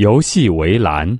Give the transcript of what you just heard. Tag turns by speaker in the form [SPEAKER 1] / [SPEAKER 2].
[SPEAKER 1] 游戏围栏